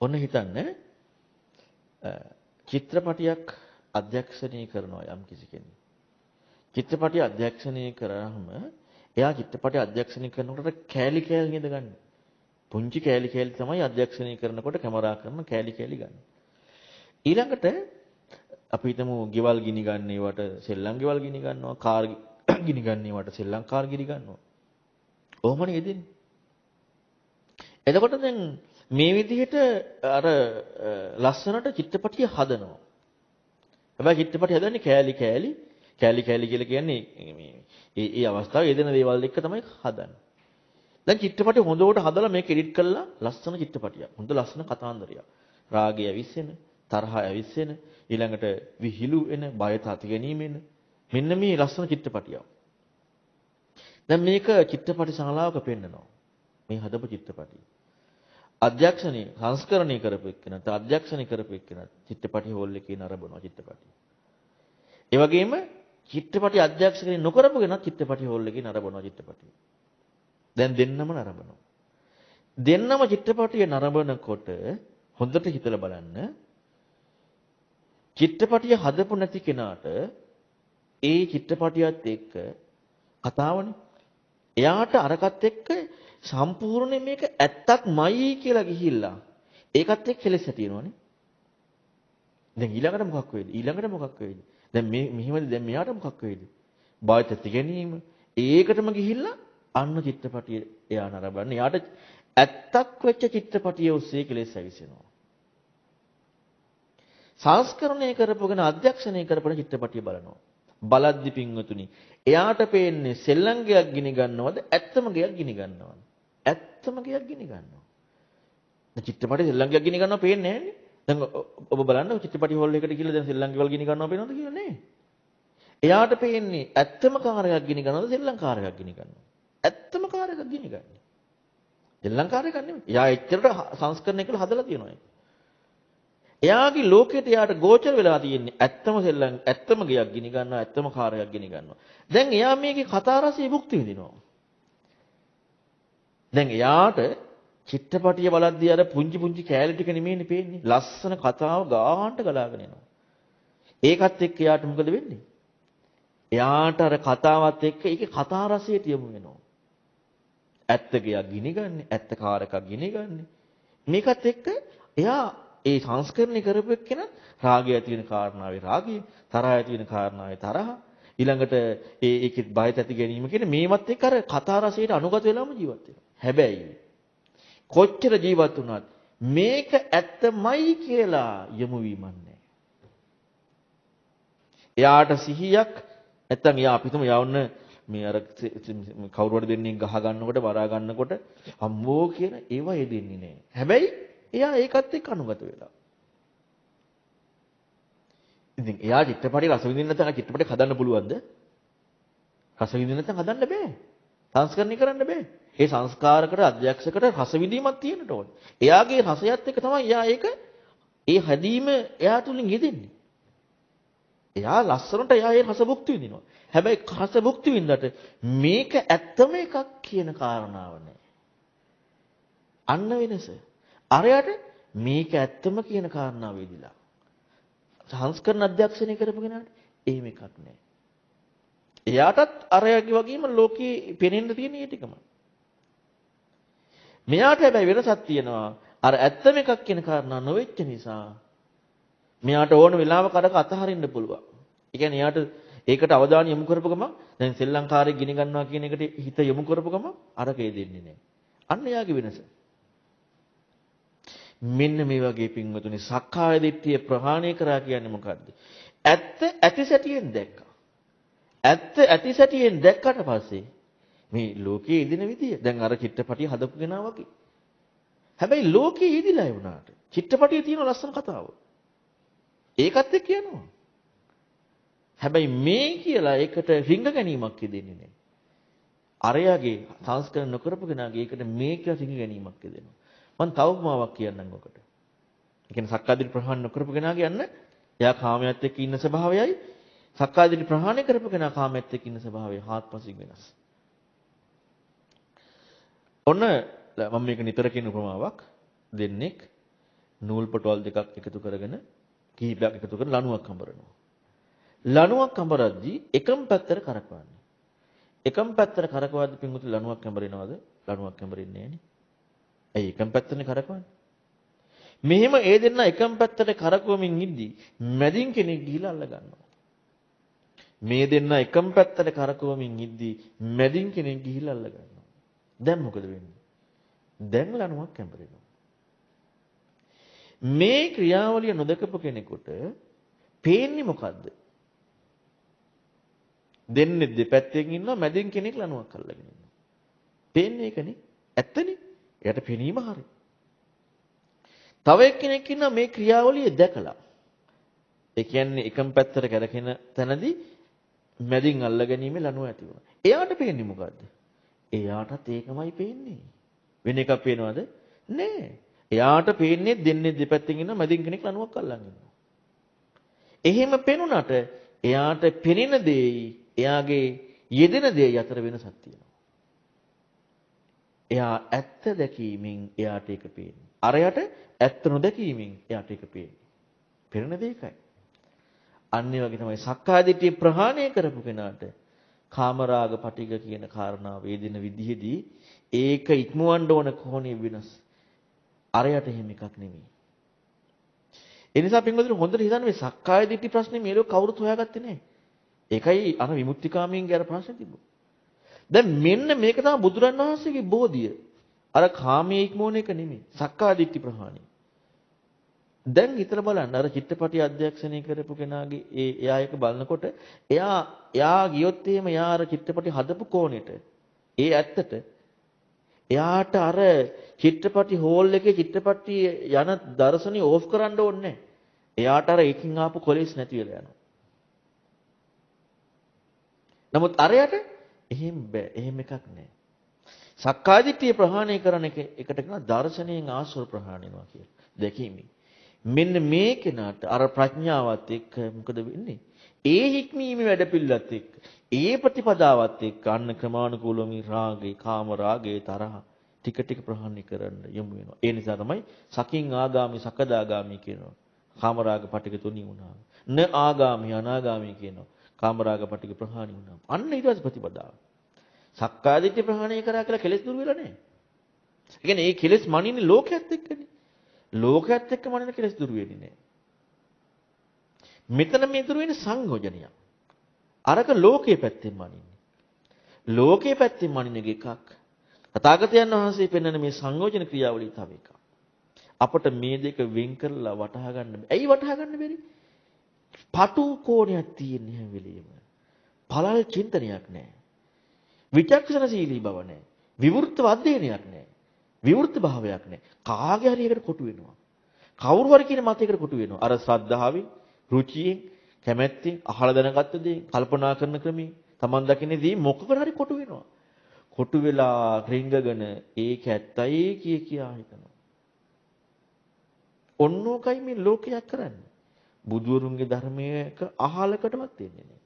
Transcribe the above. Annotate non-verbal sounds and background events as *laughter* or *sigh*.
ඔන්න හිතන්න චිත්‍රපටියක් අධ්‍යක්ෂණය කරනවා යම් කිසි කෙනෙක්. චිත්‍රපටි අධ්‍යක්ෂණය කරාම එයා චිත්‍රපටි අධ්‍යක්ෂණය කරනකොට කෑලි කෑලි නේද ගන්න. පුංචි කෑලි කෑලි තමයි අධ්‍යක්ෂණය කරනකොට කැමරා කරන කෑලි කෑලි ගන්න. ඊළඟට අපි හිතමු ගෙවල් ගිනි ගන්න ඒවට සෙල්ලම් ගෙවල් ගිනි ගන්නවා කාර් *coughs* ගිනි ගන්න ඒවට සෙල්ලම් කාර් ගිනි ගන්නවා. ඔහොමනේ යෙදෙන්නේ. එතකොට දැන් මේ විදිහට අර ලස්සනට චිත්‍රපටිය හදනවා. හැබැයි චිත්‍රපටිය හදන්නේ කෑලි කෑලි කෑලි කෑලි කියලා කියන්නේ මේ ඒ ඒ අවස්ථාවේ යෙදෙන දේවල් එක්ක තමයි හදන්නේ. දැන් චිත්‍රපටිය හොඳට හදලා මේක එඩිට් කරලා ලස්සන චිත්‍රපටියක්. හොඳ ලස්සන කතාන්දරයක්. රාගය ඇවිස්සෙන, තරහ ඇවිස්සෙන, ඊළඟට විහිළු එන, බය තති ගැනීම එන. මෙන්න මේ ලස්සන චිත්‍රපටියක්. දැන් මේක චිත්‍රපටි ශාලාවක පෙන්නනවා. මේ හදපු චිත්‍රපටිය. අධ්‍යක්ෂණය සංස්කරණය කරපු එක්කෙනා නැත්නම් අධ්‍යක්ෂණය කරපු එක්කෙනා චිත්‍රපටි හෝල් එකේ නරඹනවා චිත්‍රපටි. ඒ වගේම චිත්‍රපටි අධ්‍යක්ෂණය නොකරපු කෙනා චිත්‍රපටි හෝල් එකේ නරඹනවා චිත්‍රපටි. දැන් දෙන්නම නරඹනවා. දෙන්නම චිත්‍රපටිය නරඹනකොට හොඳට හිතලා බලන්න චිත්‍රපටිය හදපු නැති කෙනාට ඒ චිත්‍රපටියත් එක්ක කතාවනේ. එයාට අරකට එක්ක සම්පූර්ණයෙන් මේක ඇත්තක්මයි කියලා ගිහිල්ලා ඒකත් එක්ක කෙලෙස් ඇතිවෙනවනේ. දැන් ඊළඟට මොකක් වෙයිද? ඊළඟට මොකක් වෙයිද? දැන් මේ මෙහෙමද දැන් මෙයාට මොකක් වෙයිද? බාහිත ඇති ගැනීම ඒකටම ගිහිල්ලා අන්න චිත්‍රපටිය එයා නරඹන්නේ. එයාට ඇත්තක් වෙච්ච චිත්‍රපටිය ඔස්සේ කෙලෙස් ඇවිසෙනවා. සංස්කරණය කරපුගෙන අධ්‍යක්ෂණය කරපුන චිත්‍රපටිය බලනවා. බලද්දි පින්වතුනි එයාට පේන්නේ සෙල්ලම් ගයක් ගිනි ගන්නවද? ඇත්තම ගයක් ගිනි ගන්නවද? ඇත්තම ගයක් ගිනි ගන්නවා. දැන් චිත්‍රපටයේ සෙල්ලම් ගයක් ගිනි ගන්නවා පේන්නේ නැහැනේ. දැන් ඔබ බලන්න චිත්‍රපටි හෝල් එකට ගිහලා දැන් සෙල්ලම් ගෙවල් ගිනි ගන්නවා පේනවද කියලා නේ. එයාට පේන්නේ ඇත්තම කාර්යයක් ගිනි ගන්නවද? සෙල්ලම් කාර්යයක් ගිනි ගන්නවද? ඇත්තම කාර්යයක් ගිනි ගන්නේ. සෙල්ලම් කාර්යයක් නෙමෙයි. එයා එච්චරට සංස්කරණය කළා හදලා තියෙනවා ඒක. එයාගේ ලෝකෙට එයාට ගෝචර වෙලා තියෙන්නේ ඇත්තම සෙල්ලම් ඇත්තම ගයක් ගිනි ගන්නවා ඇත්තම කාර්යයක් ගිනි ගන්නවා. දැන් එයා මේකේ කතා රසය භුක්ති විඳිනවා. දැන් එයාට චිත්‍රපටිය බලද්දී අර පුංචි පුංචි කෑලි ටික නෙමෙයිනේ පේන්නේ. ලස්සන කතාව ගාහන්ට ගලාගෙන එනවා. ඒකත් එක්ක එයාට මොකද වෙන්නේ? එයාට අර කතාවත් එක්ක ඒකේ කතා රසයට යමු වෙනවා. ඇත්ත ගයක් ගිනි ගන්න, ඇත්ත කාරකක් ගිනි ගන්න. මේකත් එක්ක එයා ඒ සංස්කරණය කරපු එක්කෙනා රාගය ඇති වෙන කාරණාවේ රාගය, තරහ ඇති වෙන කාරණාවේ තරහ, ඊළඟට ඒ ඒකෙත් බයත් ඇති ගැනීම කියන මේවත් එක්ක අර කතා රසයට අනුගත වෙලාම ජීවත් වෙනවා. හැබැයි කොච්චර ජීවත් වුණත් මේක ඇත්තමයි කියලා යමු වීමක් නැහැ. එයාට සිහියක් නැත්තම් එයා අපිටම යවන්න මේ අර කවුරු හරි දෙන්නේ ගහ ගන්නකොට බරා ගන්නකොට අම්මෝ කියන ඒවා යෙදෙන්නේ නැහැ. හැබැයි එයා ඒකත් එක්ක අනුගත වෙලා. ඉතින් එයා චිත්‍රපටි රස විඳින්න නැත්නම් චිත්‍රපටි හදන්න පුළුවන්ද? රස විඳින්න නැත්නම් හදන්න බෑ. සංස්කරණය කරන්න බෑ. ඒ සංස්කාරකට අධ්‍යක්ෂකට රස විඳීමක් තියෙන්නට ඕනේ. එයාගේ රසයත් එක්ක තමයි එයා ඒක ඒ හැදීම එයා තුලින් යෙදෙන්නේ. එයා ලස්සනට එයා ඒ රස භුක්ති විඳිනවා. හැබැයි රස භුක්ති විඳලා මේක ඇත්තම එකක් කියන කාරණාව නෑ. අන්න වෙනස. අරයට මේක ඇත්තම කියන කාරණාව වෙදිලා. සංස්කරණ අධ්‍යක්ෂණය කරපු කෙනාට එහෙම එකක් නැහැ. එයාටත් අරයාගේ වගේම ලෝකේ පෙනෙන්න තියෙන ඒ ටිකම. මෙයාට හැබැයි වෙනසක් තියෙනවා. අර ඇත්තම එකක් කියන කාරණා නොවෙච්ච නිසා මෙයාට ඕන වෙලාවක අරක අතහරින්න පුළුවන්. ඒ කියන්නේ එයාට ඒකට අවධානය යොමු කරපු ගම දැන් ශ්‍රී ලංකාවේ ගිනි ගන්නවා කියන එකට හිත යොමු කරපු ගම අරකේ දෙන්නේ නැහැ. අන්න එයාගේ වෙනස. මෙන්න මේ වගේ පින්වතුනි සක්කාය දිට්ඨිය ප්‍රහාණය කරා කියන්නේ මොකද්ද? ඇත්ත ඇති සැටියෙන් දැක්කා. ඇත්ත ඇති සැටියෙන් දැක්කට පස්සේ මේ ලෝකයේ ඉදින විදිය දැන් අර චිත්‍රපටිය හදපු කෙනා වගේ. හැබැයි ලෝකයේ ඉදිලා වුණාට චිත්‍රපටියේ තියෙන ලස්සන කතාව. ඒකත් එක්ක යනවා. හැබැයි මේ කියලා ඒකට රිංග ගැනීමක් දෙන්නේ නැහැ. අරයාගේ සංස්කරණ නොකරපු කෙනාගේ ඒකට මේක රිංග ගැනීමක් දෙනවා. මම තව උපමාවක් කියන්නම් ඔකට. ඒ කියන්නේ සක්කාදිට ප්‍රහාණය නොකරපු කෙනා කියන්න එයා කාමයට එක්ක ඉන්න ස්වභාවයයි සක්කාදිට ප්‍රහාණය කරපු කෙනා කාමයට එක්ක ඉන්න ස්වභාවය හාත්පසින් වෙනස්. ඔන්න මම මේක නිතර කියන උපමාවක් දෙන්නෙක් නූල් පොටවල් දෙකක් එකතු කරගෙන කීපයක් එකතු කරගෙන ලණුවක් හඹරනවා. ලණුවක් හඹරද්දී එකම පැත්තට කරකවන්නේ. එකම පැත්තට කරකවද්දී පින්වුතු ලණුවක් හඹරිනවද? ලණුවක් හඹරින්නේ නෑනේ. ඇයි එකම පැත්තනේ කරකවන්නේ? මෙහෙම ඒ දෙන්න එකම පැත්තට කරකවමින් ඉද්දී මැදින් කෙනෙක් ගිහිලා අල්ල ගන්නවා. මේ දෙන්න එකම පැත්තට කරකවමින් ඉද්දී මැදින් කෙනෙක් ගිහිලා අල්ල ගන්නවා. දැන් මොකද වෙන්නේ? දැන් ලණුවක් කැඹරෙනවා. මේ ක්‍රියාවලිය නොදකපු කෙනෙකුට පේන්නේ මොකද්ද? දෙන්නේ දෙපැත්තෙන් ඉන්නවා මැදින් කෙනෙක් ලණුවක් අල්ලගෙන ඉන්නවා. පේන්නේ ඒකනේ. ඇත්තනේ. එයාට පෙනීම හරි. තව එක්කෙනෙක් ඉන්නවා මේ ක්‍රියාවලිය දැකලා. ඒ කියන්නේ එකම පැත්තට කැරකෙන තැනදී මැදින් අල්ලගැනීමේ ලණුව ඇති වුණා. එයාට පේන්නේ මොකද්ද? එයාටත් ඒකමයි පේන්නේ. වෙන එකක් පේනවද? නෑ. එයාට පේන්නේ දෙන්නේ දෙපැත්තෙන් ඉන්න මැදින් කෙනෙක් ලණුවක් අල්ලන් ඉන්නවා. එහෙම පෙනුනට එයාට පෙනෙන දෙයි එයාගේ යෙදෙන දෙයි අතර වෙනසක් තියෙනවා. එයා ඇත්ත දැකීමෙන් එයාට ඒක පේන්නේ. අරයට ඇත්ත නොදැකීමෙන් එයාට ඒක පේන්නේ. පෙරණ දෙයකයි. අන්න ඒ වගේ තමයි සක්කායදිට්ඨිය ප්‍රහාණය කරපු කෙනාට කාමරාග පටිග කියන කාරණාව වේදින විදිහේදී ඒක ඉක්මවන්න ඕන කොහොනේ වෙනස්. අරයට එහෙම එකක් නෙමෙයි. ඒ නිසා පින්වතුනි හොඳට හිතන්න මේ සක්කාය දිට්ඨි ප්‍රශ්නේ මේ ලෝක කවුරුත් හොයාගත්තේ නැහැ. ඒකයි අර විමුක්තිකාමීන්ගේ අර ප්‍රශ්නේ තිබුණා. දැන් මෙන්න මේක තමයි බුදුරන් වහන්සේගේ බෝධිය. අර කාමයේ ඉක්මෝන එක නෙමෙයි. සක්කාය දිට්ඨි ප්‍රහාණය. දැන් හිතලා බලන්න අර චිත්‍රපටි අධ්‍යක්ෂණය කරපු කෙනාගේ ඒ එයා එක බලනකොට එයා එයා ගියොත් එහෙම එයා අර චිත්‍රපටි හදපු කෝණෙට ඒ ඇත්තට එයාට අර චිත්‍රපටි හෝල් එකේ චිත්‍රපටි යන දර්ශනිය ඕෆ් කරන්න ඕනේ එයාට අර එකකින් ආපු කොලෙස් නැති වෙලා යනවා. නමුත් අරයට එහෙම බෑ. එහෙම එකක් නැහැ. සක්කාදිට්ඨිය ප්‍රහාණය කරන එක එකට කියන දර්ශනයෙන් ආශ්‍රව ප්‍රහාණය වෙනවා කියලා. දැකීමෙන්. මෙන්න මේ කෙනාට අර ප්‍රඥාවත් එක්ක මොකද වෙන්නේ? ඒ හික්මීමේ වැඩපිළිවෙලත් එක්ක ඒ ප්‍රතිපදාවත් එක්ක අන්න ක්‍රමානුකූලව මේ රාගේ, කාම රාගේ, තරහ ටික ටික ප්‍රහාණය කරන්න යමු වෙනවා. ඒ නිසා තමයි සකින් ආගාමි සකදාගාමි කියනවා. කාම රාග පටික තුනී වුණා. න ආගාමි අනාගාමි කියනවා. කාම රාග පටික ප්‍රහාණය වුණා. අන්න ඊට පස්සේ ප්‍රතිපදාව. සක්කාදිට්ඨි ප්‍රහාණය කරා කියලා කෙලෙස් දුර වෙලා නැහැ. ඒ කියන්නේ මේ කෙලෙස් මනින්නේ ලෝකයේත් එක්කනේ. ලෝකයේත් එක්ක මනින කෙලෙස් දුර වෙන්නේ නැහැ. මෙතන මේ දුර වෙන්නේ සංයෝජනයක්. අරක ලෝකයේ පැත්තෙන් මනින්නේ. ලෝකයේ පැත්තෙන් මනින එකක්. තථාගතයන් වහන්සේ පෙන්වන මේ සංයෝජන ක්‍රියාවලිය තව එකක්. අපට මේ දෙක වෙන් කරලා වටහා ගන්න ඇයි වටහා ගන්න බැරි? පටු කෝණයක් තියෙන හැම වෙලෙම. පළල් චින්තනයක් නැහැ. විචක්ෂණශීලී බව නැහැ. විවෘතව අධ්‍යයනයක් නැහැ. විවෘත භාවයක් නැහැ. කාගේ හරි එකට කොටු වෙනවා. කවුරු හරි කියන මතයකට කොටු වෙනවා. අර ශ්‍රද්ධාවෙන්, රුචියෙන්, කැමැත්තෙන්, අහලා දැනගත්ත දේ, කල්පනා කරන ක්‍රමී, Taman දකින්නේදී මොකකට හරි කොටු වෙනවා. කොටු වෙලා රිංගගෙන ඒක ඇත්තයි කිය කියා හිතනවා. ඔන්නෝකයි මේ ලෝකයක් කරන්නේ. බුදුරුන්ගේ ධර්මයක අහලකටවත් දෙන්නේ නැහැ.